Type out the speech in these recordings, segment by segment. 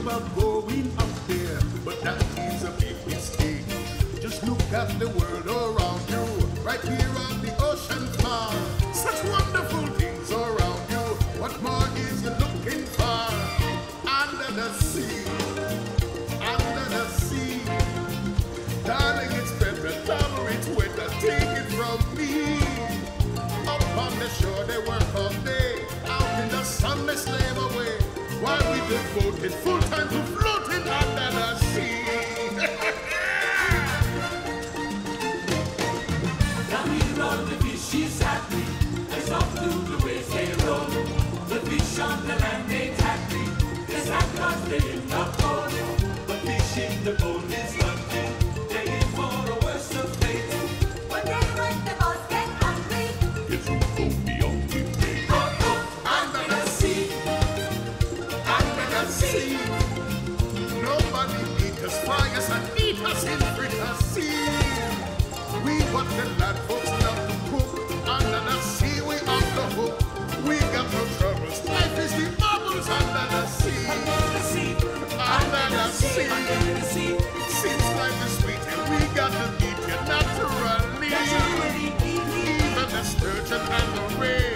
about going up there, but that is a big mistake. Just look at the world around you, right here on the ocean floor. Such wonderful things around you. What more is you looking for? Under the sea, under the sea. Darling, it's better, summer, it's winter. Take it from me. Up on the shore, they work all day. Out in the sun, they slave away. While we devoted full Seems and we got to eat it naturally. Even the sturgeon and the ray.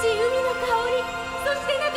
しい海の香りそして